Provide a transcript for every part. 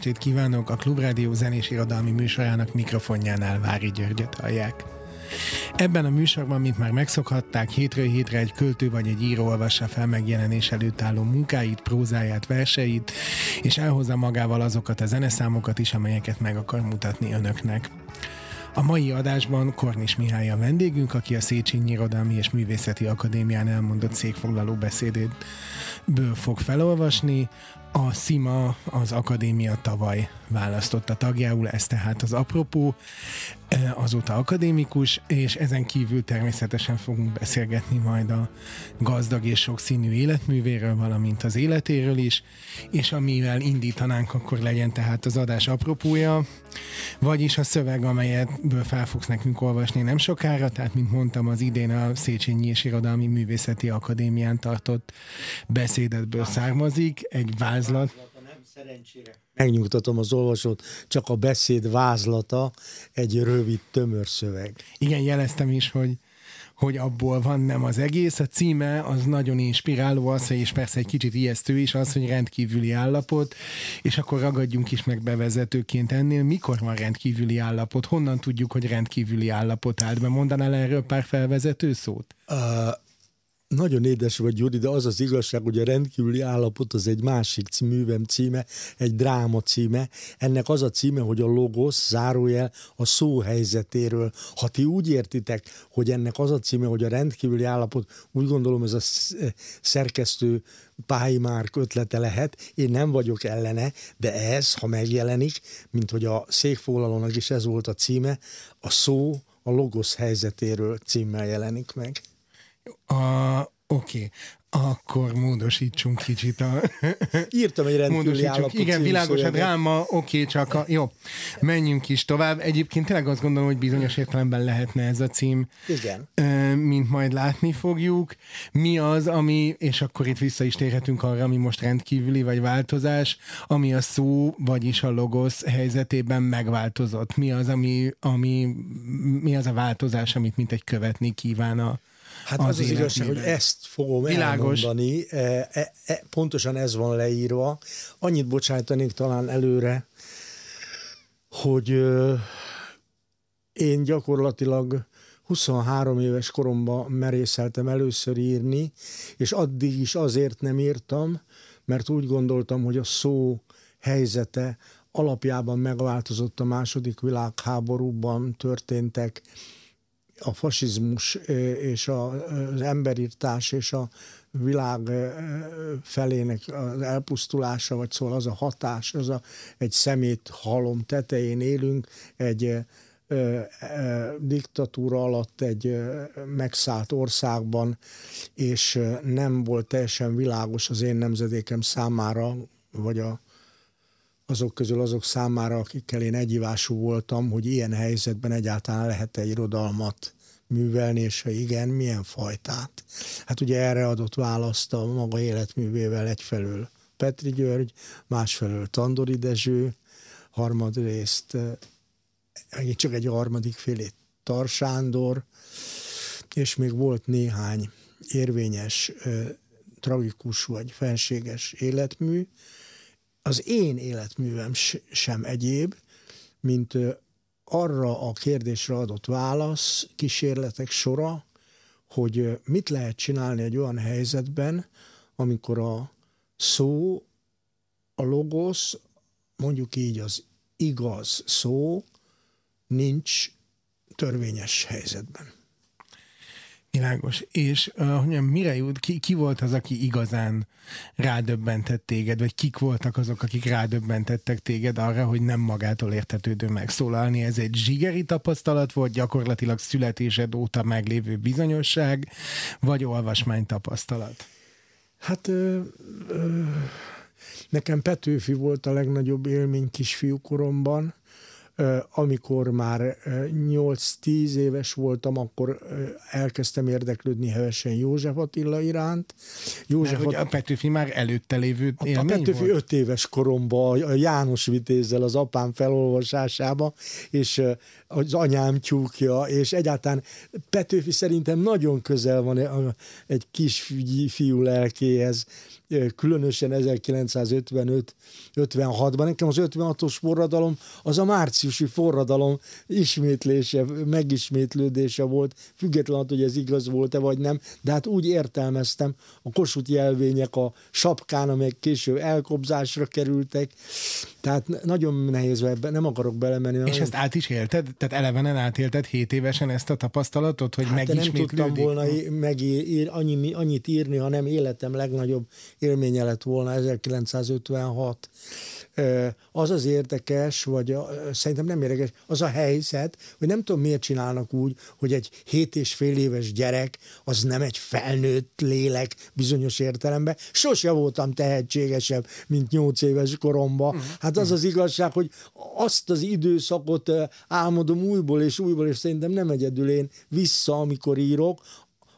estét kívánok! A Klubrádió zenés irodalmi műsorának mikrofonjánál Vári Györgyöt hallják. Ebben a műsorban, mint már megszokhatták, hétről hétre egy költő vagy egy író olvassa fel megjelenés előtt álló munkáit, prózáját, verseit, és elhozza magával azokat a zeneszámokat is, amelyeket meg akar mutatni önöknek. A mai adásban Kornis Mihály a vendégünk, aki a Széchenyi Irodalmi és Művészeti Akadémián elmondott székfoglaló beszédét ből fog felolvasni. A SZIMA az akadémia tavaly választotta tagjául, ez tehát az apropó, e, azóta akadémikus, és ezen kívül természetesen fogunk beszélgetni majd a gazdag és sokszínű életművéről, valamint az életéről is, és amivel indítanánk, akkor legyen tehát az adás apropója, vagyis a szöveg, amelyet fel fogsz nekünk olvasni nem sokára, tehát mint mondtam, az idén a Széchenyi és Irodalmi Művészeti Akadémián tartott beszédetből származik, egy vázlat. Megnyugtatom az olvasót, csak a beszéd vázlata egy rövid, tömör szöveg. Igen, jeleztem is, hogy hogy abból van nem az egész. A címe az nagyon inspiráló az, és persze egy kicsit ijesztő is az, hogy rendkívüli állapot, és akkor ragadjunk is meg bevezetőként ennél. Mikor van rendkívüli állapot? Honnan tudjuk, hogy rendkívüli állapot állt be? Mondanál erről pár felvezető szót? Uh, nagyon édes vagy, Gyuri, de az az igazság, hogy a rendkívüli állapot az egy másik művem címe, egy dráma címe. Ennek az a címe, hogy a logos, zárójel, a szó helyzetéről. Ha ti úgy értitek, hogy ennek az a címe, hogy a rendkívüli állapot, úgy gondolom ez a szerkesztő Pályi Márk ötlete lehet, én nem vagyok ellene, de ez, ha megjelenik, mint hogy a székfoglalónak is ez volt a címe, a szó a logos helyzetéről címmel jelenik meg. A, oké. Okay. Akkor módosítsunk kicsit a... Írtam egy rendkívüli állapot Igen, világos, hát dráma, oké, okay, csak a... Jó, menjünk is tovább. Egyébként tényleg azt gondolom, hogy bizonyos értelemben lehetne ez a cím. Igen. Mint majd látni fogjuk. Mi az, ami, és akkor itt vissza is térhetünk arra, ami most rendkívüli vagy változás, ami a szó, vagyis a logosz helyzetében megváltozott. Mi az, ami, ami mi az a változás, amit mint egy követni kíván a Hát az az, az igazság, hogy ezt fogom Világos. elmondani, e, e, e, pontosan ez van leírva. Annyit bocsájtanék talán előre, hogy ö, én gyakorlatilag 23 éves koromban merészeltem először írni, és addig is azért nem írtam, mert úgy gondoltam, hogy a szó helyzete alapjában megváltozott a második világháborúban történtek a fasizmus és az emberírtás és a világ felének az elpusztulása, vagy szóval az a hatás, az a, egy szemét halom tetején élünk, egy diktatúra alatt egy megszállt országban, és nem volt teljesen világos az én nemzedékem számára, vagy a azok közül azok számára, akikkel én egyivású voltam, hogy ilyen helyzetben egyáltalán lehet-e irodalmat művelni, és ha igen, milyen fajtát. Hát ugye erre adott választ a maga életművével egyfelől Petri György, másfelől Tandori Dezső, harmadrészt megint csak egy harmadik félét Tarsándor, és még volt néhány érvényes, tragikus vagy fenséges életmű, az én életművem sem egyéb, mint arra a kérdésre adott válasz, kísérletek sora, hogy mit lehet csinálni egy olyan helyzetben, amikor a szó, a logosz, mondjuk így az igaz szó nincs törvényes helyzetben. Világos. És uh, mondjam, mire jut, ki, ki volt az, aki igazán rádöbbentett téged, vagy kik voltak azok, akik rádöbbentettek téged arra, hogy nem magától értetődő megszólalni? Ez egy zsigeri tapasztalat volt, gyakorlatilag születésed óta meglévő bizonyosság, vagy olvasmány tapasztalat? Hát ö, ö, Nekem Petőfi volt a legnagyobb élmény kisfiúkoromban, amikor már 8-10 éves voltam, akkor elkezdtem érdeklődni hevesen József Attila iránt. József Mert, Att... a Petőfi már előtte lévő élmény A Petőfi volt? 5 éves koromban a János Vitézzel az apám felolvasásába, és az anyám tyúkja, és egyáltalán Petőfi szerintem nagyon közel van egy kis fiú lelkéhez, különösen 1955-56-ban. Nekem az 56-os forradalom az a márciusi forradalom ismétlése, megismétlődése volt, függetlenül, hogy ez igaz volt-e vagy nem, de hát úgy értelmeztem, a Kossuth jelvények a sapkán, amelyek később elkobzásra kerültek, tehát nagyon nehéz ebben, nem akarok belemenni. És nagyon... ezt át is élted? Tehát elevenen átélted 7 évesen ezt a tapasztalatot, hogy hát megismétlődik? nem tudtam volna megír, annyi, annyit írni, ha nem életem legnagyobb élménye lett volna 1956 az az érdekes, vagy a, szerintem nem érdekes, az a helyzet, hogy nem tudom miért csinálnak úgy, hogy egy hét és fél éves gyerek az nem egy felnőtt lélek bizonyos értelemben. Sose voltam tehetségesebb, mint nyolc éves koromban. Mhm. Hát az az igazság, hogy azt az időszakot álmodom újból és újból, és szerintem nem egyedül én vissza, amikor írok,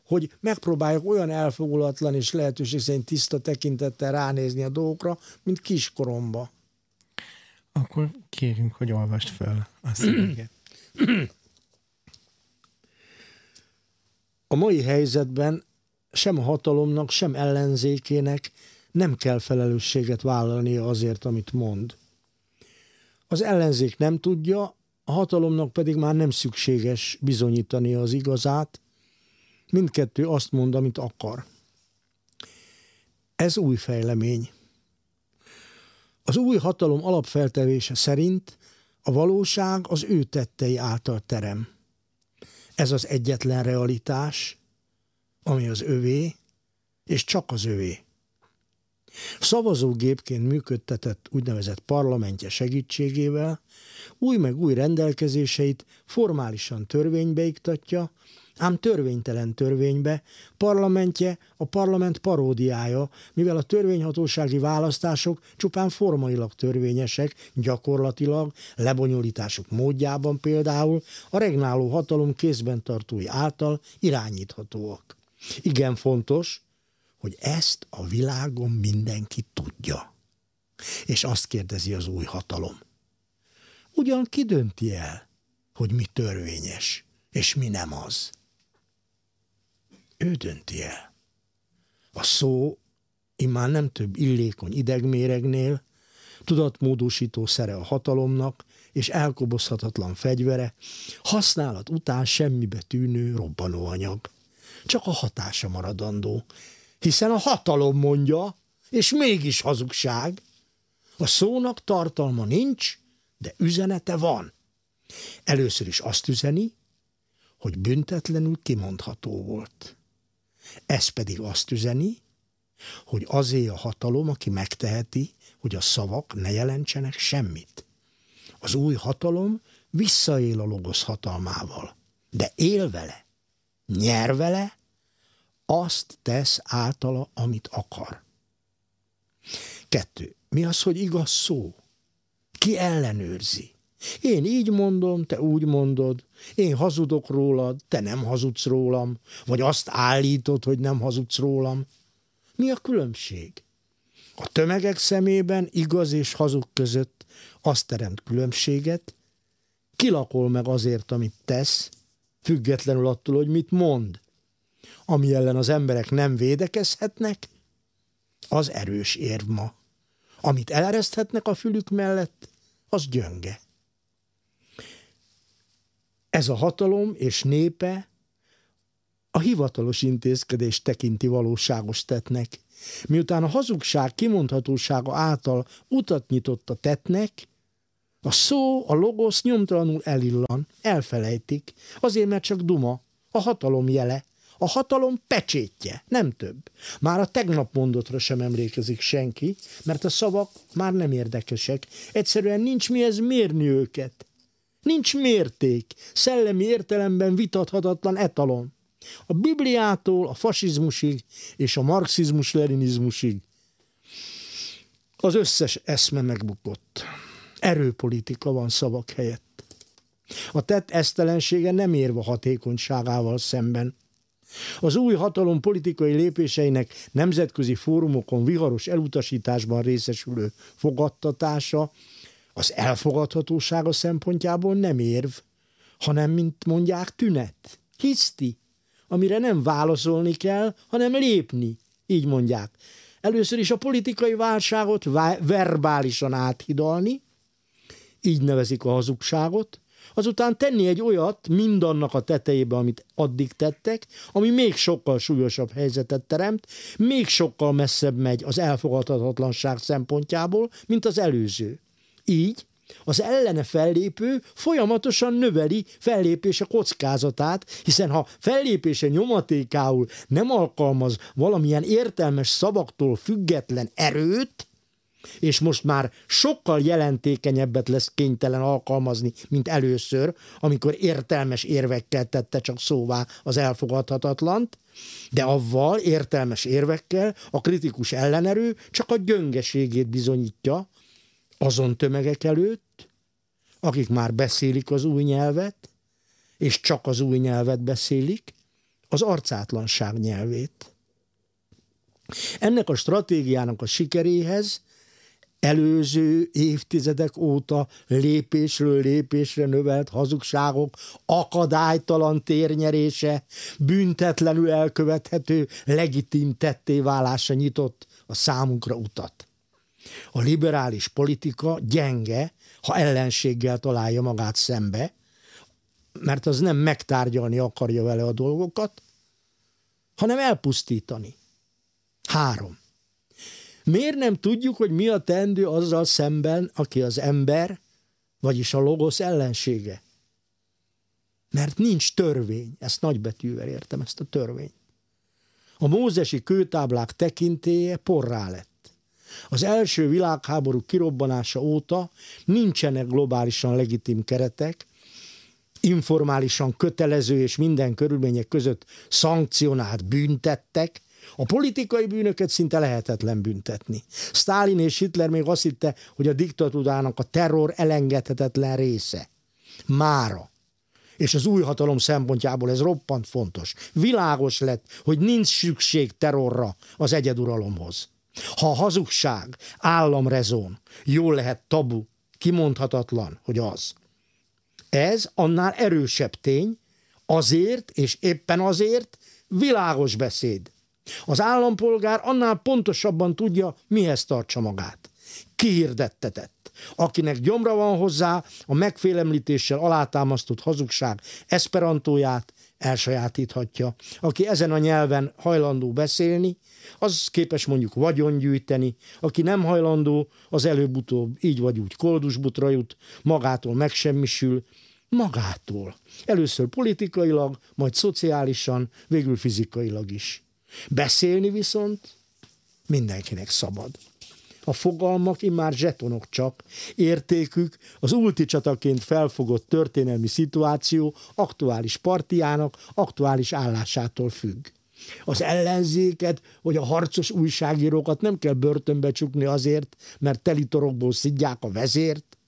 hogy megpróbáljak olyan elfogulatlan és lehetőség szerint tiszta tekintettel ránézni a dolgokra, mint kiskoromba. Akkor kérünk, hogy olvast fel a szöveget. A mai helyzetben sem a hatalomnak, sem ellenzékének nem kell felelősséget vállalnia azért, amit mond. Az ellenzék nem tudja, a hatalomnak pedig már nem szükséges bizonyítani az igazát, mindkettő azt mond, amit akar. Ez új fejlemény. Az új hatalom alapfeltevése szerint a valóság az ő tettei által terem. Ez az egyetlen realitás, ami az övé, és csak az övé. Szavazógépként működtetett úgynevezett parlamentje segítségével új meg új rendelkezéseit formálisan törvénybe iktatja, ám törvénytelen törvénybe, parlamentje a parlament paródiája, mivel a törvényhatósági választások csupán formailag törvényesek, gyakorlatilag, lebonyolításuk módjában például a regnáló hatalom kézben tartói által irányíthatóak. Igen fontos, hogy ezt a világon mindenki tudja. És azt kérdezi az új hatalom. Ugyan ki dönti el, hogy mi törvényes, és mi nem az? Ő dönti el. A szó immár nem több illékony idegméregnél, tudatmódosító szere a hatalomnak, és elkobozhatatlan fegyvere, használat után semmibe tűnő robbanóanyag. Csak a hatása maradandó, hiszen a hatalom mondja, és mégis hazugság. A szónak tartalma nincs, de üzenete van. Először is azt üzeni, hogy büntetlenül kimondható volt. Ez pedig azt üzeni, hogy azé a hatalom, aki megteheti, hogy a szavak ne jelentsenek semmit. Az új hatalom visszaél a logosz hatalmával, de él vele, nyer vele, azt tesz általa, amit akar. Kettő. Mi az, hogy igaz szó? Ki ellenőrzi? Én így mondom, te úgy mondod, én hazudok rólad, te nem hazudsz rólam, vagy azt állítod, hogy nem hazudsz rólam. Mi a különbség? A tömegek szemében igaz és hazug között azt teremt különbséget, kilakol meg azért, amit tesz, függetlenül attól, hogy mit mond. Ami ellen az emberek nem védekezhetnek, az erős érv ma. Amit elereszthetnek a fülük mellett, az gyönge. Ez a hatalom és népe a hivatalos intézkedés tekinti valóságos tetnek. Miután a hazugság kimondhatósága által utat nyitott a tetnek, a szó, a logosz nyomtalanul elillan, elfelejtik, azért mert csak duma, a hatalom jele, a hatalom pecsétje, nem több. Már a tegnap mondottra sem emlékezik senki, mert a szavak már nem érdekesek. Egyszerűen nincs mihez mérni őket. Nincs mérték, szellemi értelemben vitathatatlan etalon. A Bibliától a fasizmusig és a marxizmus-leninizmusig. Az összes eszme megbukott. Erőpolitika van szavak helyett. A tett esztelensége nem érve hatékonyságával szemben. Az új hatalom politikai lépéseinek nemzetközi fórumokon viharos elutasításban részesülő fogadtatása az elfogadhatósága szempontjából nem érv, hanem, mint mondják, tünet, hiszti, amire nem válaszolni kell, hanem lépni, így mondják. Először is a politikai válságot verbálisan áthidalni, így nevezik a hazugságot, azután tenni egy olyat mindannak a tetejébe, amit addig tettek, ami még sokkal súlyosabb helyzetet teremt, még sokkal messzebb megy az elfogadhatatlanság szempontjából, mint az előző. Így az ellene fellépő folyamatosan növeli fellépése kockázatát, hiszen ha fellépése nyomatékául nem alkalmaz valamilyen értelmes szavaktól független erőt, és most már sokkal jelentékenyebbet lesz kénytelen alkalmazni, mint először, amikor értelmes érvekkel tette csak szóvá az elfogadhatatlant, de avval értelmes érvekkel a kritikus ellenerő csak a gyöngeségét bizonyítja azon tömegek előtt, akik már beszélik az új nyelvet, és csak az új nyelvet beszélik, az arcátlanság nyelvét. Ennek a stratégiának a sikeréhez előző évtizedek óta lépésről lépésre növelt hazugságok akadálytalan térnyerése, büntetlenül elkövethető, legitim tettéválása nyitott a számunkra utat. A liberális politika gyenge, ha ellenséggel találja magát szembe, mert az nem megtárgyalni akarja vele a dolgokat, hanem elpusztítani. Három. Miért nem tudjuk, hogy mi a tendő azzal szemben, aki az ember, vagyis a logosz ellensége? Mert nincs törvény. Ezt nagybetűvel értem, ezt a törvényt. A mózesi kőtáblák tekintéje porrá lett. Az első világháború kirobbanása óta nincsenek globálisan legitim keretek, informálisan kötelező és minden körülmények között szankcionált büntettek, a politikai bűnöket szinte lehetetlen büntetni. Stalin és Hitler még azt hitte, hogy a diktatúrának a terror elengedhetetlen része. Mára. És az új hatalom szempontjából ez roppant fontos. Világos lett, hogy nincs szükség terrorra az egyeduralomhoz. Ha a hazugság, államrezón, jól lehet tabu, kimondhatatlan, hogy az. Ez annál erősebb tény, azért és éppen azért világos beszéd. Az állampolgár annál pontosabban tudja, mihez tartsa magát. Kihirdettetett. Akinek gyomra van hozzá, a megfélemlítéssel alátámasztott hazugság esperantóját elsajátíthatja. Aki ezen a nyelven hajlandó beszélni, az képes mondjuk vagyongyűjteni, aki nem hajlandó, az előbb-utóbb így vagy úgy koldusbutra jut, magától megsemmisül, magától. Először politikailag, majd szociálisan, végül fizikailag is. Beszélni viszont mindenkinek szabad. A fogalmak immár zsetonok csak, értékük az ulti felfogott történelmi szituáció aktuális partiának, aktuális állásától függ. Az ellenzéket vagy a harcos újságírókat nem kell börtönbe csukni azért, mert telitorokból szidják a vezért.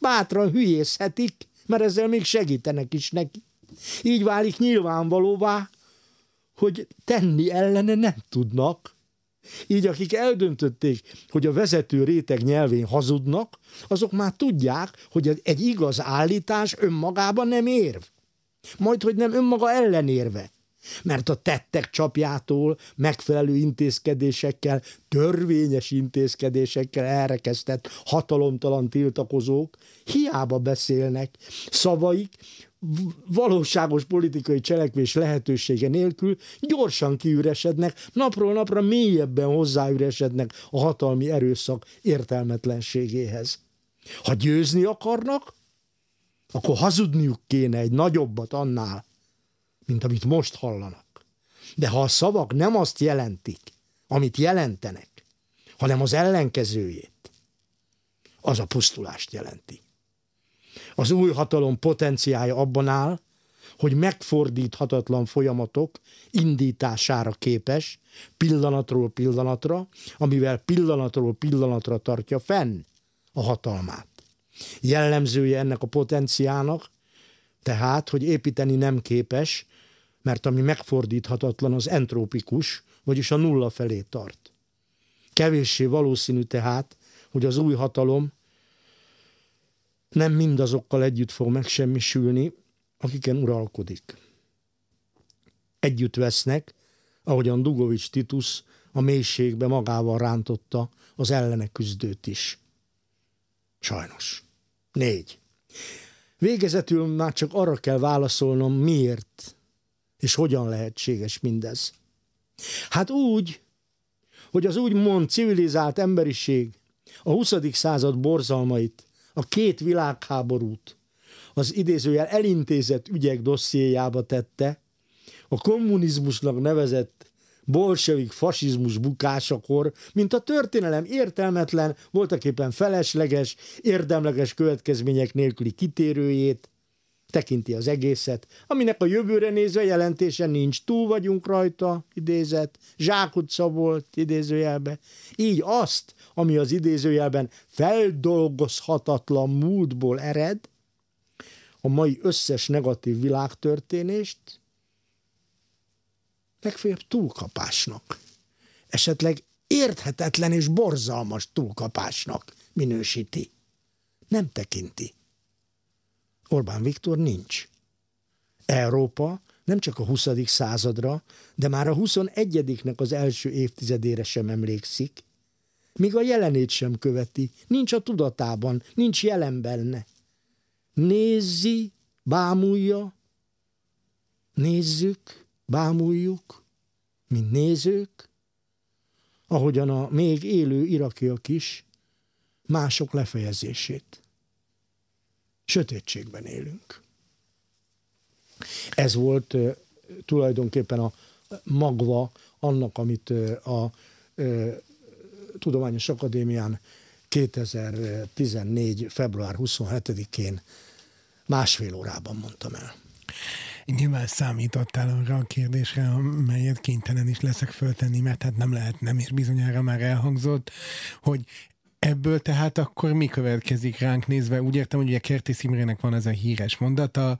Bátran hülyészhetik, mert ezzel még segítenek is neki. Így válik nyilvánvalóvá, hogy tenni ellene nem tudnak. Így akik eldöntötték, hogy a vezető réteg nyelvén hazudnak, azok már tudják, hogy egy igaz állítás önmagában nem érv. Majd, hogy nem önmaga ellenérve mert a tettek csapjától megfelelő intézkedésekkel, törvényes intézkedésekkel elrekesztett hatalomtalan tiltakozók hiába beszélnek. Szavaik valóságos politikai cselekvés lehetősége nélkül gyorsan kiüresednek, napról napra mélyebben hozzáüresednek a hatalmi erőszak értelmetlenségéhez. Ha győzni akarnak, akkor hazudniuk kéne egy nagyobbat annál, mint amit most hallanak. De ha a szavak nem azt jelentik, amit jelentenek, hanem az ellenkezőjét, az a pusztulást jelenti. Az új hatalom potenciája abban áll, hogy megfordíthatatlan folyamatok indítására képes, pillanatról pillanatra, amivel pillanatról pillanatra tartja fenn a hatalmát. Jellemzője ennek a potenciának, tehát, hogy építeni nem képes, mert ami megfordíthatatlan, az entrópikus, vagyis a nulla felé tart. Kevéssé valószínű tehát, hogy az új hatalom nem mindazokkal együtt fog megsemmisülni, akiken uralkodik. Együtt vesznek, ahogyan Dugovics Titus a mélységbe magával rántotta az ellene küzdőt is. Sajnos. Négy. Végezetül már csak arra kell válaszolnom, miért és hogyan lehetséges mindez. Hát úgy, hogy az úgymond civilizált emberiség a 20. század borzalmait, a két világháborút, az idézőjel elintézett ügyek dossziéjába tette, a kommunizmusnak nevezett bolsevik fasizmus bukásakor, mint a történelem értelmetlen, voltaképpen felesleges, érdemleges következmények nélküli kitérőjét, tekinti az egészet, aminek a jövőre nézve jelentése nincs. Túl vagyunk rajta, idézet, zsákutca volt, idézőjelbe. Így azt, ami az idézőjelben feldolgozhatatlan múltból ered, a mai összes negatív világtörténést legfeljebb túlkapásnak, esetleg érthetetlen és borzalmas túlkapásnak minősíti. Nem tekinti. Orbán Viktor nincs. Európa nem csak a 20. századra, de már a 21-nek az első évtizedére sem emlékszik, míg a jelenét sem követi, nincs a tudatában, nincs jelen benne. Nézzi, bámulja, nézzük, bámuljuk, mint nézők, ahogyan a még élő irakiak is, mások lefejezését. Sötétségben élünk. Ez volt uh, tulajdonképpen a magva annak, amit uh, a uh, Tudományos Akadémián 2014. február 27-én másfél órában mondtam el. Nyilván számítottál arra a kérdésre, amelyet kénytelen is leszek föltenni, mert hát nem lehet, nem is bizonyára már elhangzott, hogy Ebből tehát akkor mi következik ránk nézve? Úgy értem, hogy ugye Kertész Imrének van ez a híres mondata,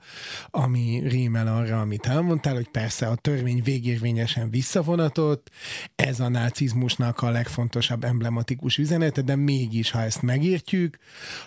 ami rímel arra, amit elmondtál, hogy persze a törvény végérvényesen visszavonatott, ez a nácizmusnak a legfontosabb emblematikus üzenete, de mégis, ha ezt megértjük,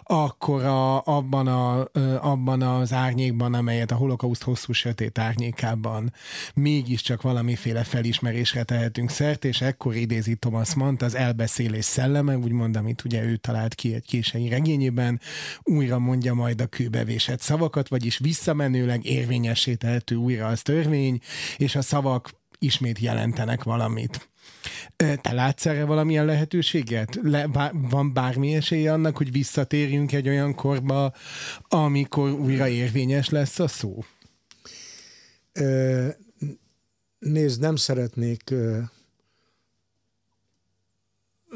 akkor a, abban, a, abban az árnyékban, amelyet a holokauszt hosszú sötét árnyékában mégiscsak valamiféle felismerésre tehetünk szert, és ekkor idézi Thomas Mann az elbeszélés szelleme, úgymond, amit ugye ő talált ki egy kései regényében, újra mondja majd a kőbevésett szavakat, vagyis visszamenőleg érvényessé tehető újra az törvény, és a szavak ismét jelentenek valamit. Te látsz erre valamilyen lehetőséget? Le, bá, van bármi esélye annak, hogy visszatérjünk egy olyan korba, amikor újra érvényes lesz a szó? Nézd, nem szeretnék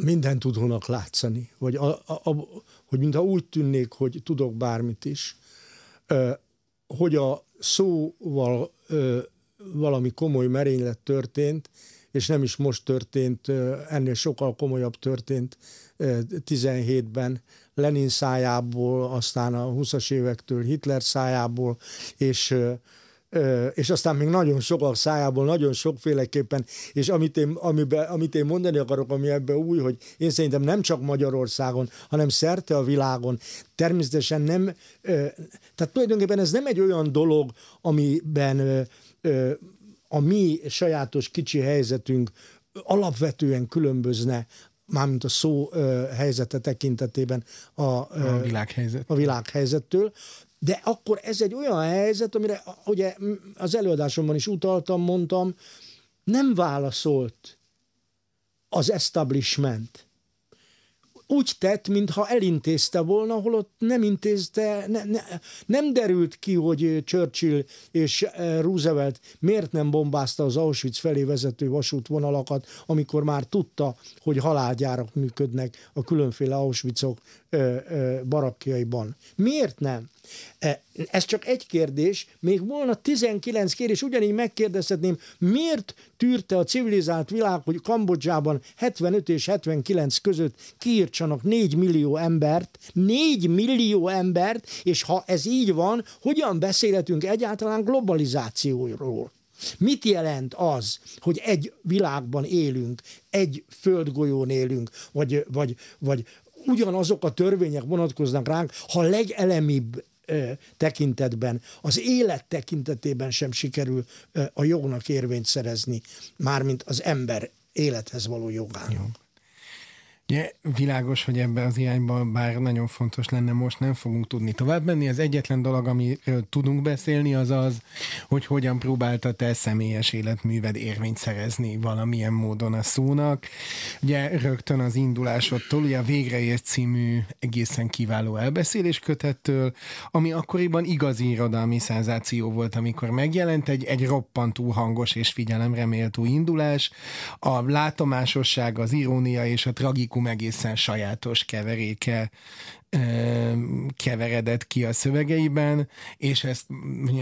minden tudónak látszani, vagy a, a, a, hogy mintha úgy tűnnék, hogy tudok bármit is, hogy a szóval valami komoly merénylet történt, és nem is most történt, ennél sokkal komolyabb történt ö, 17-ben, Lenin szájából, aztán a 20-as évektől Hitler szájából, és és aztán még nagyon sokak szájából, nagyon sokféleképpen, és amit én, amiben, amit én mondani akarok, ami ebben új, hogy én szerintem nem csak Magyarországon, hanem szerte a világon, természetesen nem, tehát tulajdonképpen ez nem egy olyan dolog, amiben a mi sajátos kicsi helyzetünk alapvetően különbözne mármint a szó helyzete tekintetében a, a, világhelyzet. a világhelyzettől. De akkor ez egy olyan helyzet, amire ugye az előadásomban is utaltam, mondtam, nem válaszolt az establishment. Úgy tett, mintha elintézte volna, holott nem intézte, ne, ne, nem derült ki, hogy Churchill és eh, Roosevelt miért nem bombázta az Auschwitz felé vezető vasútvonalakat, amikor már tudta, hogy halálgyárak működnek a különféle Auschwitzok eh, eh, barakkjaiban. Miért nem? E, ez csak egy kérdés, még volna 19 kérdés, ugyanígy megkérdezhetném, miért tűrte a civilizált világ, hogy Kambodzsában 75 és 79 között kiírtsanak 4 millió embert, 4 millió embert, és ha ez így van, hogyan beszélhetünk egyáltalán globalizációról? Mit jelent az, hogy egy világban élünk, egy földgolyón élünk, vagy, vagy, vagy ugyanazok a törvények vonatkoznak ránk, ha legelemibb tekintetben, az élet tekintetében sem sikerül a jognak érvényt szerezni, mármint az ember élethez való jogának. Jó. Ugye világos, hogy ebbe az irányba, bár nagyon fontos lenne, most nem fogunk tudni tovább menni. Az egyetlen dolog, amiről tudunk beszélni, az az, hogy hogyan próbálta te személyes életműved érvényt szerezni valamilyen módon a szónak. Ugye rögtön az indulásodtól, ugye a Végreért című egészen kiváló elbeszélés kötettől, ami akkoriban igazi irodalmi szenzáció volt, amikor megjelent egy, egy roppantú hangos és figyelemre méltó indulás. A látomásosság, az irónia és a tragikus publikum egészen sajátos keveréke keveredett ki a szövegeiben, és ezt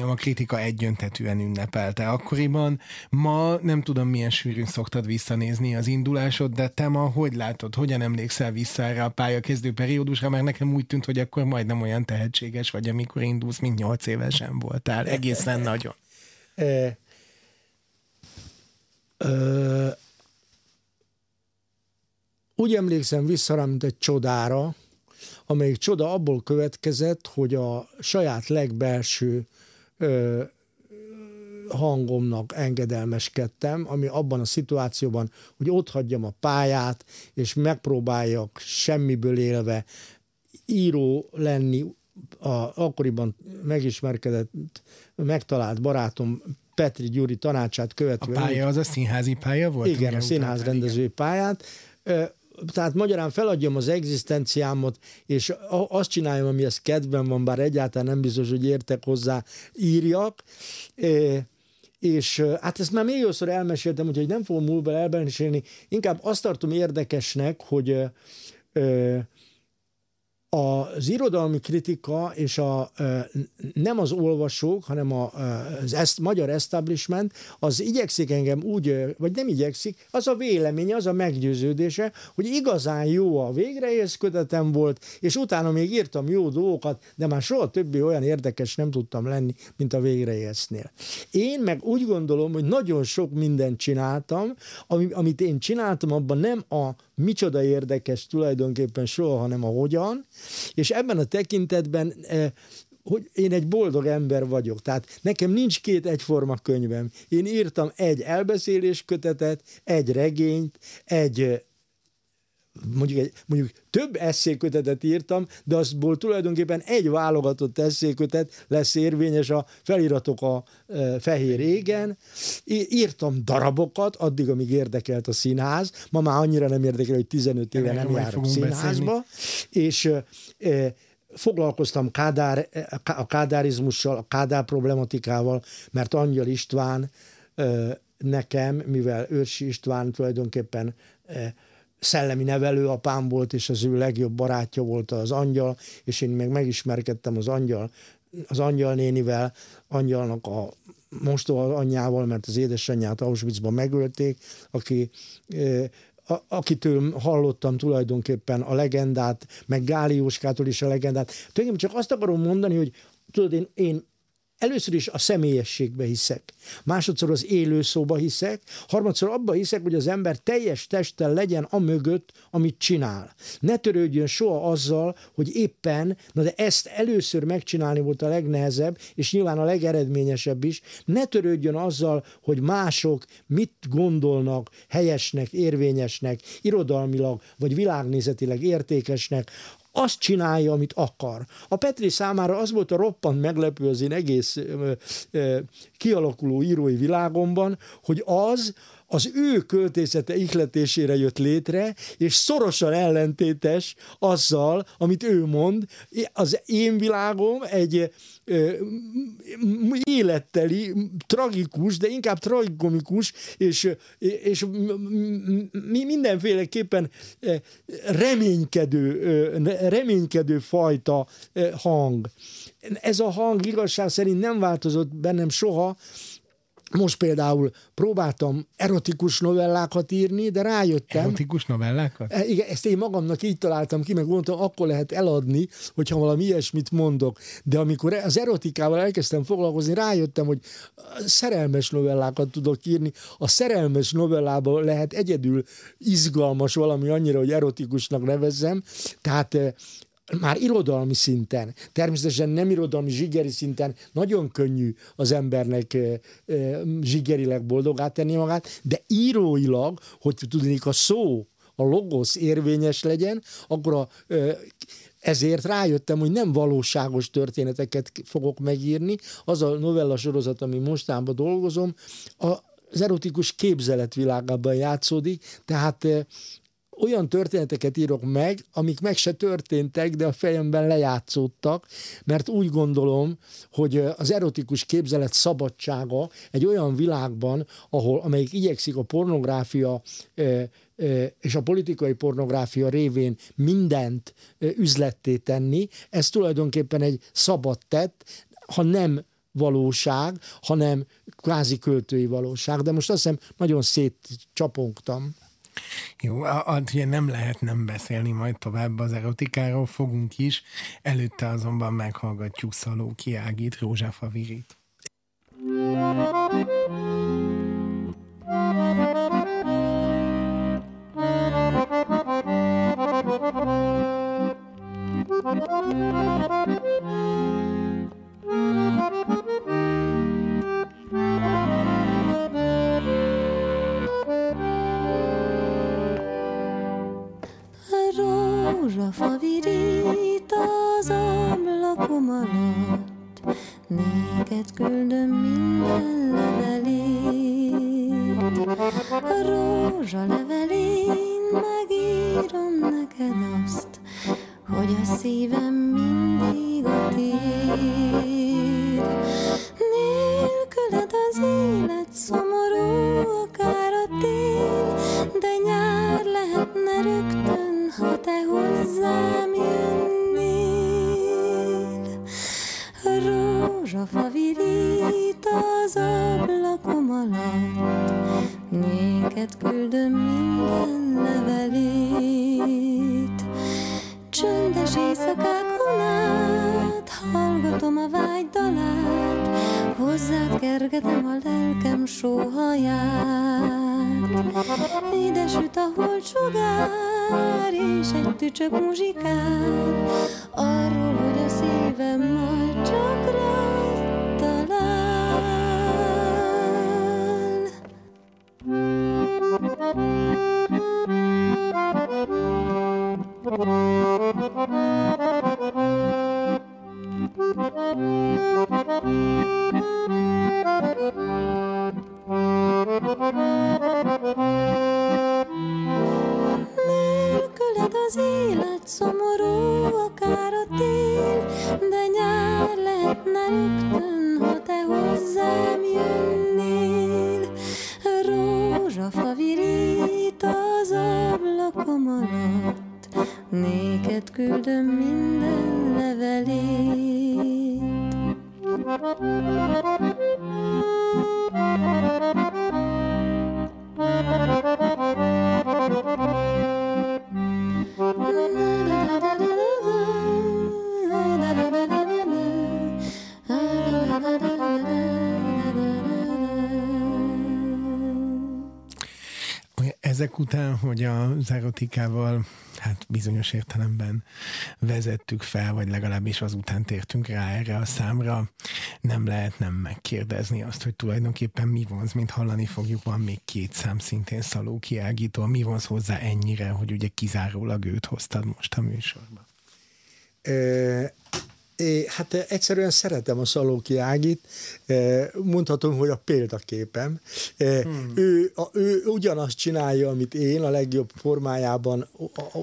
a kritika egyöntetűen ünnepelte akkoriban. Ma nem tudom, milyen sűrűn szoktad visszanézni az indulásod, de te ma hogy látod, hogyan emlékszel vissza erre a pályakezdő periódusra, mert nekem úgy tűnt, hogy akkor majdnem olyan tehetséges vagy, amikor indulsz, mint nyolc évesen voltál. Egészen nagyon. Úgy emlékszem vissza rá, mint egy csodára, amelyik csoda abból következett, hogy a saját legbelső ö, hangomnak engedelmeskedtem, ami abban a szituációban, hogy ott hagyjam a pályát, és megpróbáljak semmiből élve író lenni, a akkoriban megismerkedett, megtalált barátom Petri Gyuri tanácsát követően. A pálya az a színházi pálya volt? Igen, a színház rendezői pályát tehát magyarán feladjam az egzisztenciámat, és azt csináljam, ami ez kedvem van, bár egyáltalán nem biztos, hogy értek hozzá, írjak. És hát ezt már még jószor elmeséltem, úgyhogy nem fogom múlva elbeszélni. Inkább azt tartom érdekesnek, hogy az irodalmi kritika és a, nem az olvasók, hanem a, az ezt, magyar establishment, az igyekszik engem úgy, vagy nem igyekszik, az a véleménye, az a meggyőződése, hogy igazán jó a végreérsz kötetem volt, és utána még írtam jó dolgokat, de már soha többi olyan érdekes nem tudtam lenni, mint a végreérsznél. Én meg úgy gondolom, hogy nagyon sok mindent csináltam, amit én csináltam, abban nem a micsoda érdekes tulajdonképpen soha, hanem a hogyan, és ebben a tekintetben eh, hogy én egy boldog ember vagyok. Tehát nekem nincs két egyforma könyvem. Én írtam egy elbeszélés kötetet, egy regényt, egy eh, mondjuk, egy, mondjuk több eszékötetet írtam, de azból tulajdonképpen egy válogatott eszékötet lesz érvényes a feliratok a e, fehér égen. Írtam darabokat, addig, amíg érdekelt a színház. Ma már annyira nem érdekel, hogy 15 éve nem járok színházba. Beszélni. És e, foglalkoztam kádár, a kádárizmussal, a kádár problematikával, mert Angyal István e, nekem, mivel Őrsi István tulajdonképpen e, szellemi nevelő apám volt, és az ő legjobb barátja volt az angyal, és én meg megismerkedtem az angyal, az angyal nénivel, angyalnak a mostoha anyjával, mert az édesanyját Auschwitzban megölték, aki a, akitől hallottam tulajdonképpen a legendát, meg Gálióskától is a legendát. Tulajdonképpen csak azt akarom mondani, hogy tudod, én, én Először is a személyességbe hiszek, másodszor az élő szóba hiszek, harmadszor abba hiszek, hogy az ember teljes testtel legyen a mögött, amit csinál. Ne törődjön soha azzal, hogy éppen, na de ezt először megcsinálni volt a legnehezebb, és nyilván a legeredményesebb is, ne törődjön azzal, hogy mások mit gondolnak helyesnek, érvényesnek, irodalmilag vagy világnézetileg értékesnek, azt csinálja, amit akar. A Petri számára az volt a roppant meglepő az én egész ö, ö, kialakuló írói világomban, hogy az, az ő költészete ihletésére jött létre, és szorosan ellentétes azzal, amit ő mond. Az én világom egy életteli, tragikus, de inkább tragikomikus, és, és mindenféleképpen reménykedő, reménykedő fajta hang. Ez a hang igazság szerint nem változott bennem soha, most például próbáltam erotikus novellákat írni, de rájöttem. Erotikus novellákat? E, igen, ezt én magamnak így találtam ki, meg mondtam, akkor lehet eladni, hogyha valami ilyesmit mondok. De amikor az erotikával elkezdtem foglalkozni, rájöttem, hogy szerelmes novellákat tudok írni. A szerelmes novellában lehet egyedül izgalmas valami annyira, hogy erotikusnak nevezzem. Tehát már irodalmi szinten, természetesen nem irodalmi zsigeri szinten nagyon könnyű az embernek zsigerileg boldogát tenni magát, de íróilag, hogy tudnék a szó, a logosz érvényes legyen, akkor a, ezért rájöttem, hogy nem valóságos történeteket fogok megírni. Az a novella sorozat, ami mostában dolgozom, az erotikus képzelet világában játszódik, tehát olyan történeteket írok meg, amik meg se történtek, de a fejemben lejátszódtak, mert úgy gondolom, hogy az erotikus képzelet szabadsága egy olyan világban, ahol, amelyik igyekszik a pornográfia és a politikai pornográfia révén mindent üzletté tenni, ez tulajdonképpen egy szabad tett, ha nem valóság, hanem kvázi költői valóság. De most azt hiszem nagyon szétcsapongtam. Jó, ugye nem lehet nem beszélni majd tovább az erotikáról, fogunk is, előtte azonban meghallgatjuk Szaló Kiágit, Rózsa Virit. Rózsafa virít az ablakom alatt, Néked küldöm minden levelét. A rózsa levelén megírom neked azt, hogy a szívem mindig a tiéd. Nélküled az élet szomorú, akár a tél, de nyár lehetne rögtön ha te hozzám jönnél. Rózsafa virít az ablakom alatt, Néked küldöm minden levelét. Csöndes éjszakákon át, hallgatom a vágy dalát, Hozzád kergetem a lelkem sóhaját. Ide süt a hold sugár, és egy tücsök muzsikál, arról, Ezek után, hogy az erotikával hát bizonyos értelemben vezettük fel, vagy legalábbis azután tértünk rá erre a számra, nem lehet nem megkérdezni azt, hogy tulajdonképpen mi vonz, mint hallani fogjuk, van még két szám szintén Szaló Kiágító, mi vonz hozzá ennyire, hogy ugye kizárólag őt hoztad most a műsorba? É, hát egyszerűen szeretem a Szalóki Ágit, mondhatom, hogy a példaképem. Hmm. Ő, a, ő ugyanazt csinálja, amit én a legjobb formájában,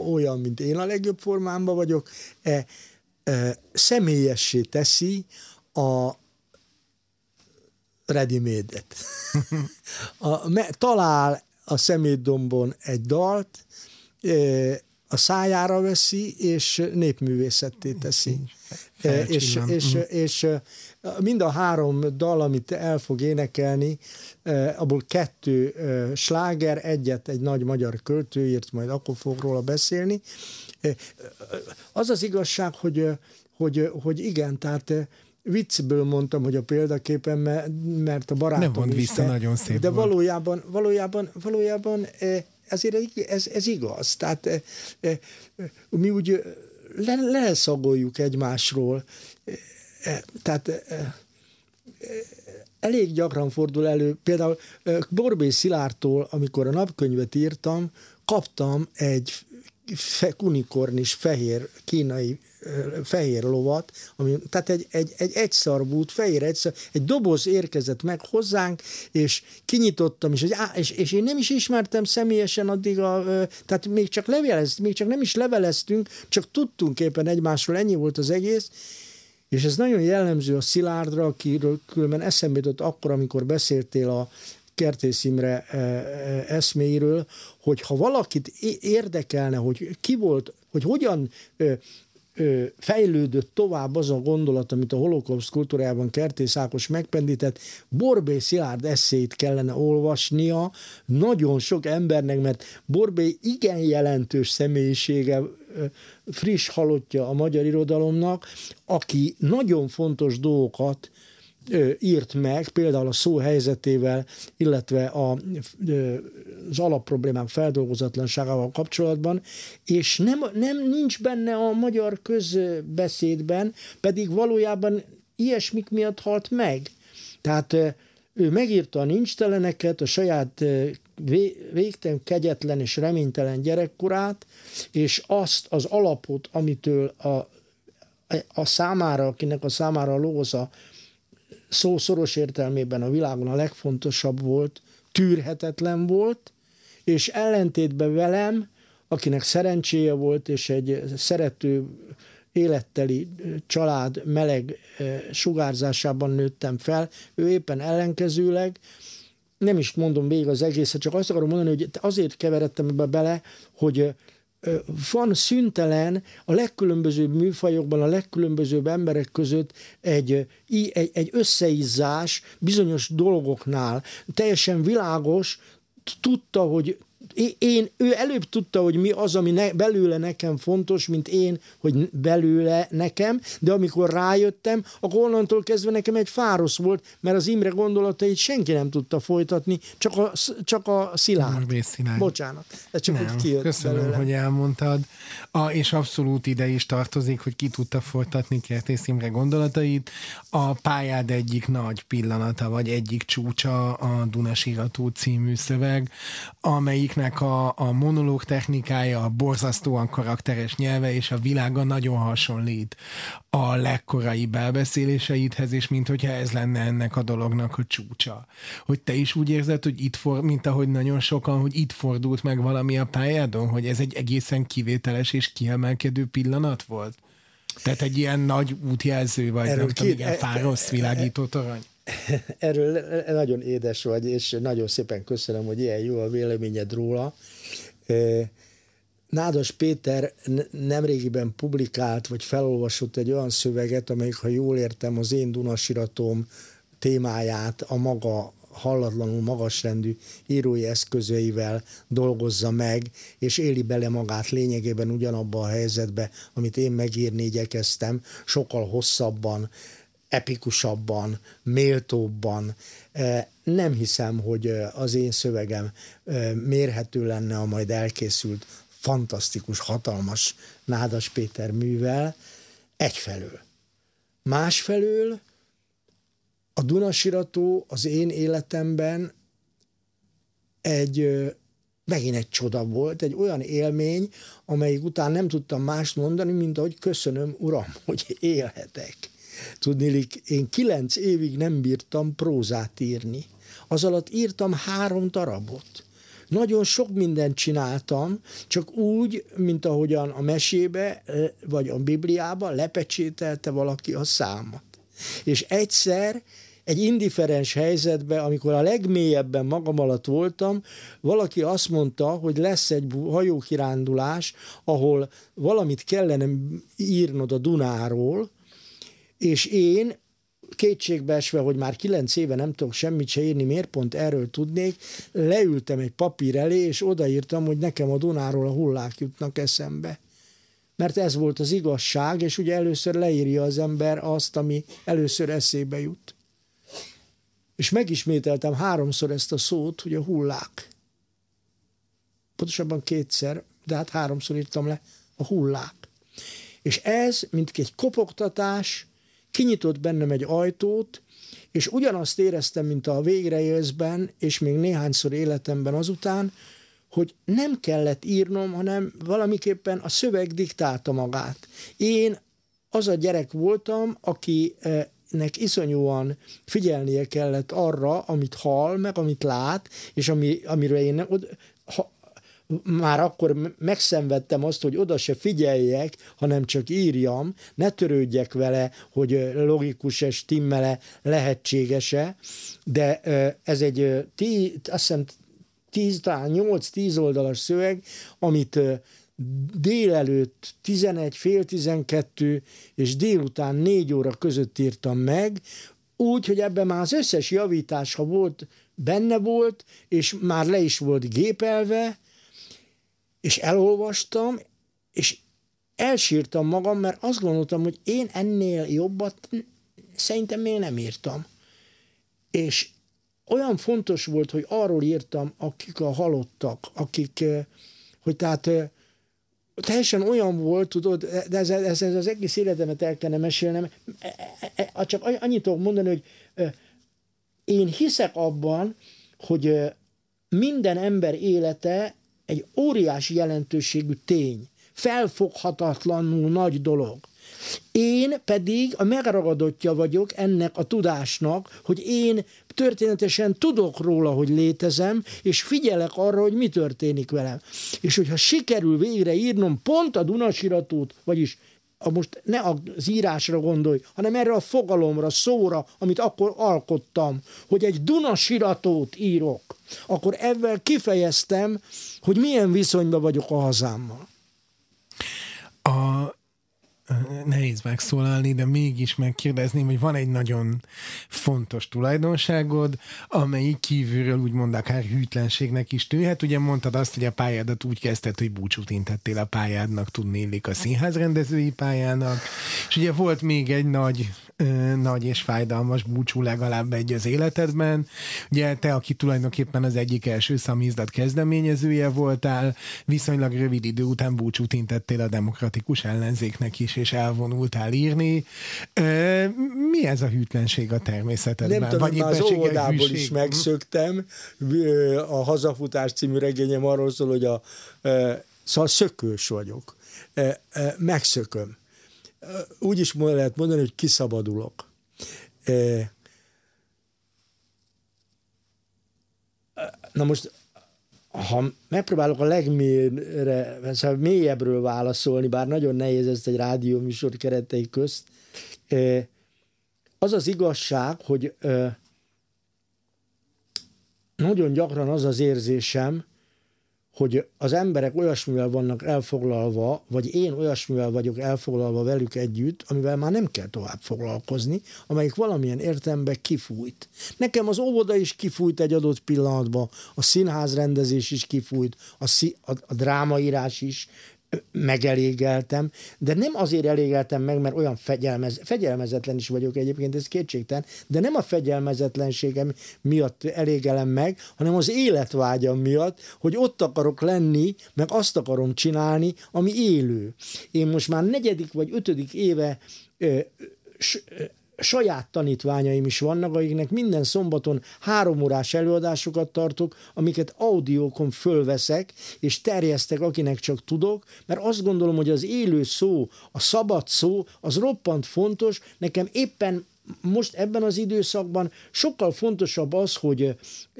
olyan, mint én a legjobb formámban vagyok, e, e, személyessé teszi a ready-made-et. a, me, talál a szemétdombon egy dalt, a szájára veszi, és népművészetté teszi. És, és, mhm. és mind a három dal, amit el fog énekelni, abból kettő sláger, egyet egy nagy magyar költő írt, majd akkor fog róla beszélni. Az az igazság, hogy, hogy, hogy igen, tehát viccből mondtam, hogy a példaképen, mert a barátom Nem mond vissza, de, nagyon szép De volt. valójában, valójában, valójában ezért ez, ez igaz. Tehát mi úgy le, leszagoljuk egymásról. Tehát elég gyakran fordul elő, például Borbé Szilártól, amikor a napkönyvet írtam, kaptam egy fe, unikornis fehér kínai fehér lovat, ami, tehát egy, egy, egy egyszarbút, fehér egyszer, egy doboz érkezett meg hozzánk, és kinyitottam, és, és, és én nem is ismertem személyesen addig, a, tehát még csak, levelez, még csak nem is leveleztünk, csak tudtunk éppen egymásról, ennyi volt az egész, és ez nagyon jellemző a Szilárdra, akiről különben eszembe jutott akkor, amikor beszéltél a Kertész Imre eszméiről, hogy ha valakit érdekelne, hogy ki volt, hogy hogyan fejlődött tovább az a gondolat, amit a holokauszt kultúrájában Kertész Ákos megpendített, Borbé Szilárd eszét kellene olvasnia nagyon sok embernek, mert Borbé igen jelentős személyisége, friss halottja a magyar irodalomnak, aki nagyon fontos dolgokat írt meg, például a szó helyzetével, illetve a, az alapproblémák feldolgozatlanságával kapcsolatban, és nem, nem nincs benne a magyar közbeszédben, pedig valójában ilyesmik miatt halt meg. Tehát ő megírta a nincsteleneket, a saját végtelen, kegyetlen és reménytelen gyerekkorát, és azt az alapot, amitől a, a számára, akinek a számára a lóza szó szoros értelmében a világon a legfontosabb volt, tűrhetetlen volt, és ellentétben velem, akinek szerencséje volt, és egy szerető, életteli család meleg sugárzásában nőttem fel, ő éppen ellenkezőleg, nem is mondom végig az egészet, csak azt akarom mondani, hogy azért keveredtem ebbe bele, hogy van szüntelen a legkülönbözőbb műfajokban, a legkülönbözőbb emberek között egy, egy, egy összeizzás bizonyos dolgoknál. Teljesen világos, tudta, hogy én, ő előbb tudta, hogy mi az, ami ne, belőle nekem fontos, mint én, hogy belőle nekem, de amikor rájöttem, akkor onnantól kezdve nekem egy fárosz volt, mert az Imre gondolatait senki nem tudta folytatni, csak a, csak a Szilárd. Bocsánat, ez csak nem, úgy kijött Köszönöm, belőle. hogy elmondtad. A, és abszolút ide is tartozik, hogy ki tudta folytatni Kertész Imre gondolatait. A pályád egyik nagy pillanata, vagy egyik csúcsa a Dunasirató című szöveg, amelyik Nicknek a, a monológ technikája, a borzasztóan karakteres nyelve és a világa nagyon hasonlít a legkorai belbeszéléseidhez, és mint hogyha ez lenne ennek a dolognak a csúcsa. Hogy te is úgy érzed, hogy itt for, mint ahogy nagyon sokan, hogy itt fordult meg valami a pályádon, hogy ez egy egészen kivételes és kiemelkedő pillanat volt? Tehát egy ilyen nagy útjelző, vagy Erről nem tudom, igen, e- fárosz világító torony? Erről nagyon édes vagy, és nagyon szépen köszönöm, hogy ilyen jó a véleményed róla. Nádas Péter nemrégiben publikált, vagy felolvasott egy olyan szöveget, amelyik, ha jól értem, az én Dunasiratom témáját a maga hallatlanul magasrendű írói eszközeivel dolgozza meg, és éli bele magát lényegében ugyanabba a helyzetbe, amit én megírni igyekeztem, sokkal hosszabban, epikusabban, méltóbban. Nem hiszem, hogy az én szövegem mérhető lenne a majd elkészült fantasztikus, hatalmas Nádas Péter művel egyfelől. Másfelől a Dunasirató az én életemben egy megint egy csoda volt, egy olyan élmény, amelyik után nem tudtam mást mondani, mint ahogy köszönöm, uram, hogy élhetek. Tudnélik, én kilenc évig nem bírtam prózát írni. Az alatt írtam három darabot. Nagyon sok mindent csináltam, csak úgy, mint ahogyan a mesébe, vagy a Bibliába lepecsételte valaki a számat. És egyszer egy indiferens helyzetben, amikor a legmélyebben magam alatt voltam, valaki azt mondta, hogy lesz egy hajókirándulás, ahol valamit kellene írnod a Dunáról, és én kétségbeesve, hogy már kilenc éve nem tudok semmit se írni, miért pont erről tudnék, leültem egy papír elé, és odaírtam, hogy nekem a Dunáról a hullák jutnak eszembe. Mert ez volt az igazság, és ugye először leírja az ember azt, ami először eszébe jut. És megismételtem háromszor ezt a szót, hogy a hullák. Pontosabban kétszer, de hát háromszor írtam le a hullák. És ez, mint egy kopogtatás, kinyitott bennem egy ajtót, és ugyanazt éreztem, mint a végreélszben, és még néhányszor életemben azután, hogy nem kellett írnom, hanem valamiképpen a szöveg diktálta magát. Én az a gyerek voltam, akinek iszonyúan figyelnie kellett arra, amit hall, meg amit lát, és ami, amiről én már akkor megszenvedtem azt, hogy oda se figyeljek, hanem csak írjam, ne törődjek vele, hogy logikus-e, stimmele, lehetséges-e, de ez egy, tí, azt hiszem, 10, talán 8-10 oldalas szöveg, amit délelőtt 11, fél 12 és délután 4 óra között írtam meg, úgy, hogy ebben már az összes javítás, ha volt, benne volt, és már le is volt gépelve, és elolvastam, és elsírtam magam, mert azt gondoltam, hogy én ennél jobbat szerintem még nem írtam. És olyan fontos volt, hogy arról írtam, akik a halottak, akik, hogy tehát teljesen olyan volt, tudod, de ez, ez, ez az egész életemet el kellene mesélnem, e, e, e, csak annyit tudok mondani, hogy én hiszek abban, hogy minden ember élete egy óriási jelentőségű tény, felfoghatatlanul nagy dolog. Én pedig a megragadottja vagyok ennek a tudásnak, hogy én történetesen tudok róla, hogy létezem, és figyelek arra, hogy mi történik velem. És hogyha sikerül végre írnom pont a Dunasiratót, vagyis a most ne az írásra gondolj, hanem erre a fogalomra, szóra, amit akkor alkottam, hogy egy Dunasiratót írok, akkor ebben kifejeztem, hogy milyen viszonyban vagyok a hazámmal. A nehéz megszólalni, de mégis megkérdezném, hogy van egy nagyon fontos tulajdonságod, amelyik kívülről úgymond akár hűtlenségnek is tűnhet. Ugye mondtad azt, hogy a pályádat úgy kezdted, hogy búcsút intettél a pályádnak, tudnélik a színházrendezői pályának, és ugye volt még egy nagy nagy és fájdalmas búcsú legalább egy az életedben. Ugye te, aki tulajdonképpen az egyik első szamizdat kezdeményezője voltál, viszonylag rövid idő után búcsút intettél a demokratikus ellenzéknek is, és elvonultál írni. Mi ez a hűtlenség a természetedben? Nem tudom, Vagy már az óvodából is megszöktem. A Hazafutás című regényem arról szól, hogy a, szóval szökős vagyok. Megszököm úgy is lehet mondani, hogy kiszabadulok. Na most, ha megpróbálok a legmélyebbre, szóval mélyebbről válaszolni, bár nagyon nehéz ezt egy rádióműsor keretei közt, az az igazság, hogy nagyon gyakran az az érzésem, hogy az emberek olyasmivel vannak elfoglalva, vagy én olyasmivel vagyok elfoglalva velük együtt, amivel már nem kell tovább foglalkozni, amelyik valamilyen értelemben kifújt. Nekem az óvoda is kifújt egy adott pillanatban, a színház rendezés is kifújt, a, szí- a, a drámaírás is, megelégeltem, de nem azért elégeltem meg, mert olyan fegyelmez, fegyelmezetlen is vagyok egyébként, ez kétségtelen, de nem a fegyelmezetlenségem miatt elégelem meg, hanem az életvágyam miatt, hogy ott akarok lenni, meg azt akarom csinálni, ami élő. Én most már negyedik vagy ötödik éve ö, saját tanítványaim is vannak, akiknek minden szombaton három órás előadásokat tartok, amiket audiókon fölveszek, és terjesztek, akinek csak tudok, mert azt gondolom, hogy az élő szó, a szabad szó, az roppant fontos, nekem éppen most ebben az időszakban sokkal fontosabb az, hogy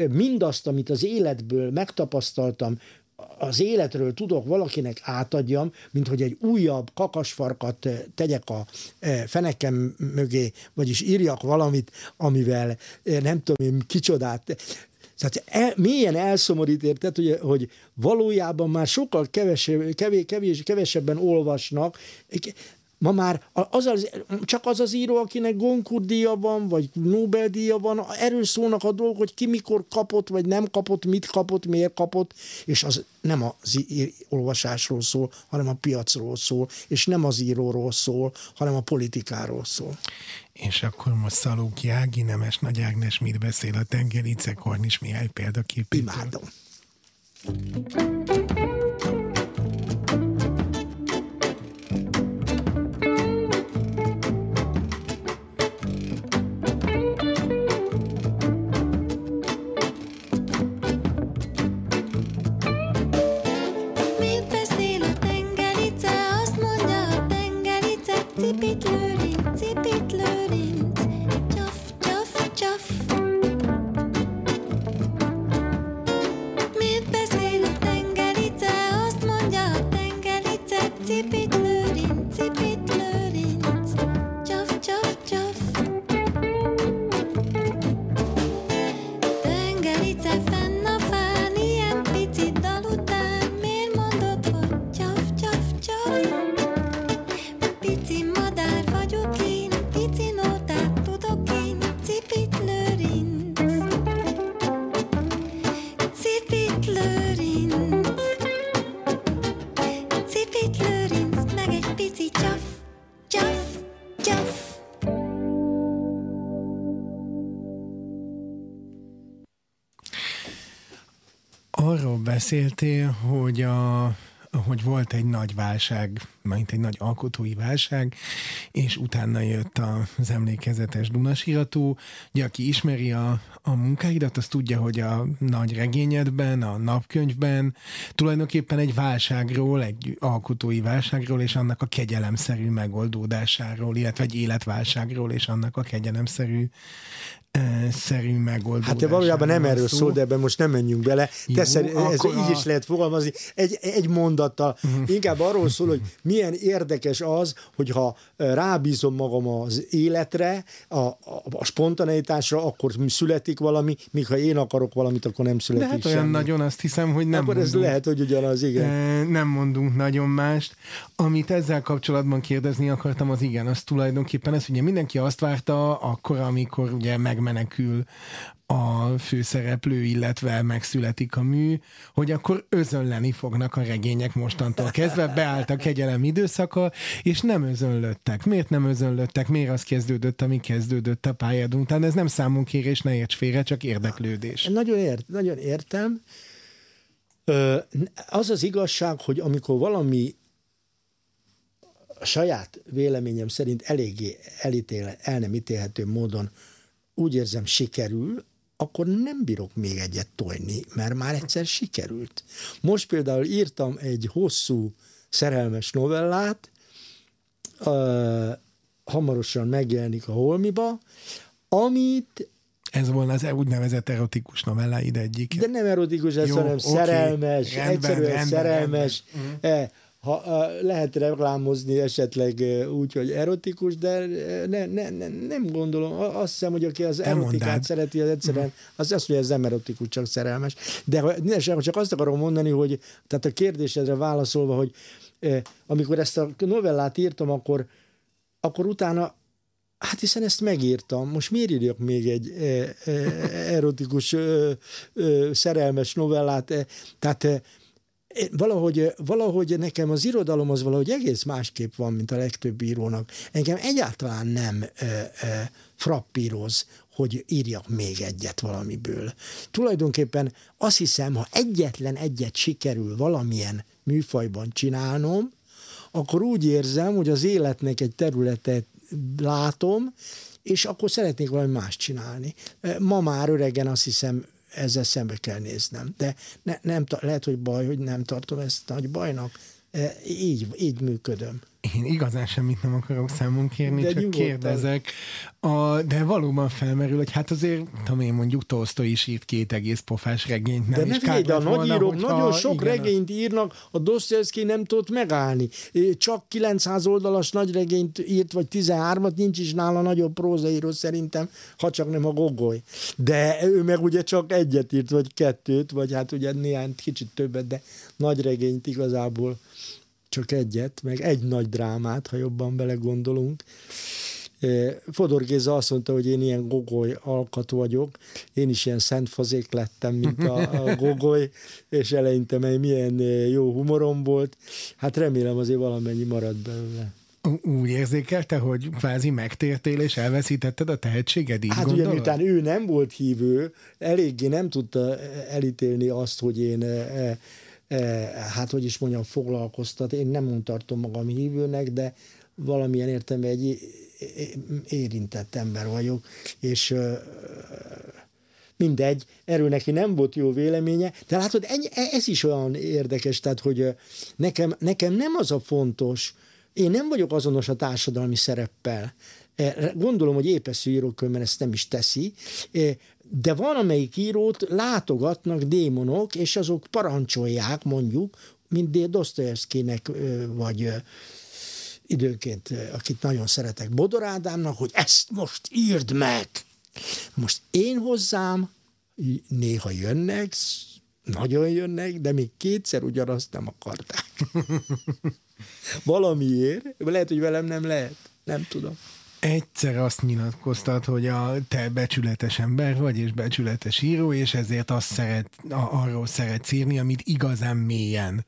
mindazt, amit az életből megtapasztaltam, az életről tudok valakinek átadjam, mint hogy egy újabb kakasfarkat tegyek a fenekem mögé, vagyis írjak valamit, amivel nem tudom én kicsodát. Tehát el, mélyen elszomorít érted, hogy, hogy valójában már sokkal kevesebb, kevés, kevés, kevesebben olvasnak, Ma már az az, csak az az író, akinek Goncourt díja van, vagy Nobel-díja van, erről szólnak a dolgok, hogy ki mikor kapott, vagy nem kapott, mit kapott, miért kapott, és az nem az olvasásról szól, hanem a piacról szól, és nem az íróról szól, hanem a politikáról szól. És akkor most Szalóki Ági, Nemes Nagy Ágnes mit beszél a Tengerice Kornis Mihály példaképétől? Imádom. Beszéltél, hogy a hogy volt egy nagy válság, mint egy nagy alkotói válság, és utána jött az emlékezetes Dunasirató. Ugye, aki ismeri a, a munkáidat, az tudja, hogy a nagy regényedben, a napkönyvben tulajdonképpen egy válságról, egy alkotói válságról és annak a kegyelemszerű megoldódásáról, illetve egy életválságról és annak a kegyelemszerű szerű megoldás. Hát valójában nem erről szó. szól, de ebben most nem menjünk bele. Jó, Te szer, ez így a... is lehet fogalmazni. Egy, egy mondattal. Uh-huh. Inkább arról szól, hogy milyen érdekes az, hogyha rábízom magam az életre, a, a, a spontaneitásra, akkor születik valami, míg ha én akarok valamit, akkor nem születik De hát olyan semmi. nagyon azt hiszem, hogy nem Akkor mondunk, ez lehet, hogy ugyanaz, igen. Nem mondunk nagyon mást. Amit ezzel kapcsolatban kérdezni akartam, az igen, az tulajdonképpen ez, ugye mindenki azt várta akkor, amikor ugye meg megmenekül a főszereplő, illetve megszületik a mű, hogy akkor özönleni fognak a regények mostantól kezdve, beállt a kegyelem időszaka, és nem özönlöttek. Miért nem özönlöttek? Miért az kezdődött, ami kezdődött a pályádon után? Ez nem számunkérés, ne érts félre, csak érdeklődés. Nagyon, ért, nagyon értem. Az az igazság, hogy amikor valami a saját véleményem szerint eléggé elítél, el nem ítélhető módon úgy érzem sikerül, akkor nem bírok még egyet tojni, mert már egyszer sikerült. Most például írtam egy hosszú szerelmes novellát, uh, hamarosan megjelenik a Holmiba, amit ez volna az úgynevezett erotikus novelláid egyik. De nem erotikus, ez, Jó, hanem okay. szerelmes, rendben, egyszerűen rendben, szerelmes. Rendben. Ha, lehet reklámozni esetleg úgy, hogy erotikus, de ne, ne, ne, nem gondolom. Azt hiszem, hogy aki az erotikát szereti, az egyszerűen, mhm. az azt mondja, ez nem erotikus, csak szerelmes. De csak azt akarom mondani, hogy tehát a kérdésedre válaszolva, hogy amikor ezt a novellát írtam, akkor, akkor utána Hát hiszen ezt megírtam, most miért írjak még egy erotikus, szerelmes novellát? Tehát valahogy, valahogy nekem az irodalom az valahogy egész másképp van, mint a legtöbb írónak. Engem egyáltalán nem e, e, frappíroz, hogy írjak még egyet valamiből. Tulajdonképpen azt hiszem, ha egyetlen egyet sikerül valamilyen műfajban csinálnom, akkor úgy érzem, hogy az életnek egy területe látom, és akkor szeretnék valami más csinálni. Ma már öregen azt hiszem, ezzel szembe kell néznem. De ne, nem, lehet, hogy baj, hogy nem tartom ezt nagy bajnak. Így, így működöm. Én igazán semmit nem akarok számon kérni, de csak nyugodtan. kérdezek. A, de valóban felmerül, hogy hát azért, tudom én mondjuk Tolstoy is írt két egész pofás regényt. Nem de ne de a nagyírók nagyon sok igen, regényt írnak, a Dostoyevsky nem tudott megállni. Csak 900 oldalas nagy regényt írt, vagy 13-at, nincs is nála nagyobb prózaíró szerintem, ha csak nem a Gogoly. De ő meg ugye csak egyet írt, vagy kettőt, vagy hát ugye néhány kicsit többet, de nagy regényt igazából csak egyet, meg egy nagy drámát, ha jobban belegondolunk. Fodor Géza azt mondta, hogy én ilyen gogoly alkat vagyok, én is ilyen szentfazék lettem, mint a, a gogoly, és eleinte mely milyen jó humorom volt. Hát remélem azért valamennyi marad belőle. Úgy érzékelte, hogy kvázi megtértél és elveszítetted a tehetséged, így Hát gondolod? ugye miután ő nem volt hívő, eléggé nem tudta elítélni azt, hogy én hát hogy is mondjam, foglalkoztat. Én nem tartom magam hívőnek, de valamilyen értem egy érintett ember vagyok, és mindegy, erről neki nem volt jó véleménye, de látod, ez is olyan érdekes, tehát, hogy nekem, nekem nem az a fontos, én nem vagyok azonos a társadalmi szereppel. Eh, gondolom, hogy épeszű írókönyvben ezt nem is teszi, eh, de van, amelyik írót látogatnak démonok, és azok parancsolják, mondjuk, mint Dostoyevskynek, vagy időnként, akit nagyon szeretek, Bodor Ádámnak, hogy ezt most írd meg. Most én hozzám néha jönnek, nagyon jönnek, de még kétszer ugyanazt nem akarták. Valamiért, lehet, hogy velem nem lehet, nem tudom egyszer azt nyilatkoztat, hogy a te becsületes ember vagy, és becsületes író, és ezért azt szeret, a, arról szeretsz írni, amit igazán mélyen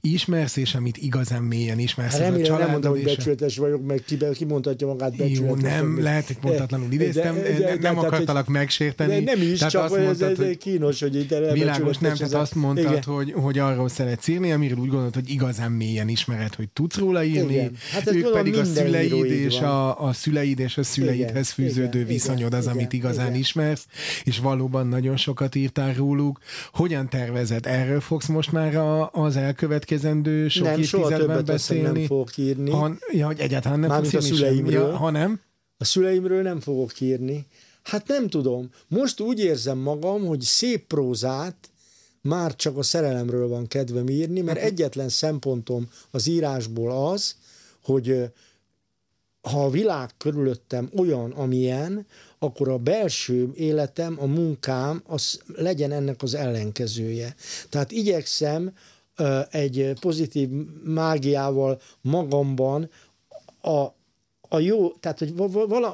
ismersz, és amit igazán mélyen ismersz. Hát remélem, nem mondom, hogy becsületes vagyok, meg ki, ki mondhatja magát becsületes. Jó, nem, lehet, hogy pontatlanul idéztem, de, de, de, nem de, akartalak tehát, megsérteni. De nem is, tehát csak azt mondtad, ez, ez kínos, hogy itt Világos, nem, tehát azt mondtad, hogy, hogy arról szeretsz írni, amiről úgy gondolod, hogy igazán mélyen ismered, hogy tudsz róla írni, igen. Hát ők pedig a szüleid és a, a szüleid és a szüleidhez fűződő igen, viszonyod az, igen, amit igazán igen. ismersz, és valóban nagyon sokat írtál róluk. Hogyan tervezed? Erről fogsz most már a, az elkövetkezendő sok nem, évtizedben beszélni? nem fogok írni. Ha, ja, hogy egyáltalán nem Mármint a szüleimről. Ja, ha nem? A szüleimről nem fogok írni. Hát nem tudom. Most úgy érzem magam, hogy szép prózát már csak a szerelemről van kedvem írni, mert egyetlen szempontom az írásból az, hogy ha a világ körülöttem olyan, amilyen, akkor a belső életem, a munkám, az legyen ennek az ellenkezője. Tehát igyekszem egy pozitív mágiával magamban a, a jó, tehát hogy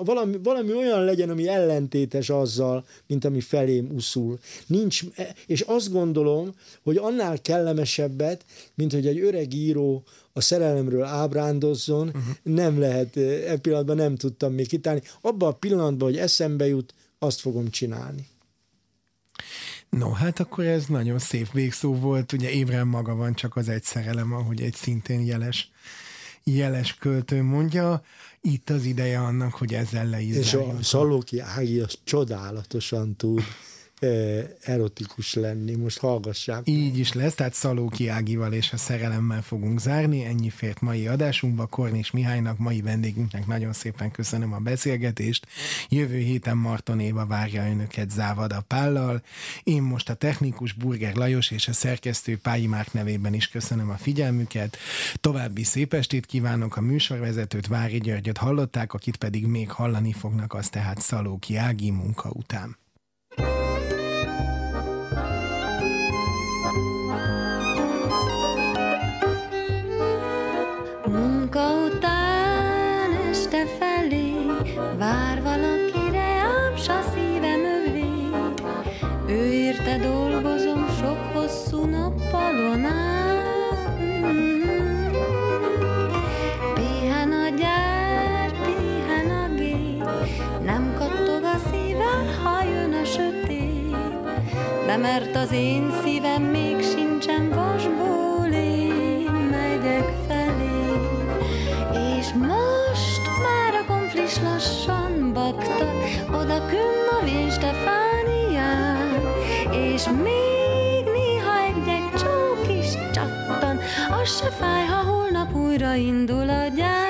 valami, valami olyan legyen, ami ellentétes azzal, mint ami felém uszul. Nincs, e, és azt gondolom, hogy annál kellemesebbet, mint hogy egy öreg író a szerelemről ábrándozzon, uh-huh. nem lehet, e, e pillanatban nem tudtam még kitálni. Abban a pillanatban, hogy eszembe jut, azt fogom csinálni. No, hát akkor ez nagyon szép végszó volt. Ugye Évrem maga van csak az egy szerelem, ahogy egy szintén jeles, jeles költő mondja. Itt az ideje annak, hogy ezzel leizráljunk. És a Szalóki Ági az csodálatosan tud erotikus lenni. Most hallgassák. Így is lesz, tehát Szalóki Ágival és a szerelemmel fogunk zárni. Ennyi fért mai adásunkba. Kornis Mihálynak, mai vendégünknek nagyon szépen köszönöm a beszélgetést. Jövő héten Marton Éva várja önöket Závada Pállal. Én most a technikus Burger Lajos és a szerkesztő Pályi Márk nevében is köszönöm a figyelmüket. További szép estét kívánok a műsorvezetőt, Vári Györgyöt hallották, akit pedig még hallani fognak, az tehát Szalóki Ági munka után. de mert az én szívem még sincsen vasból, én megyek felé. És most már a konflis lassan baktat, oda künn a Vén Stefánián, és még néha egy-egy csók is csattan, az se fáj, ha holnap újra indul a gyár.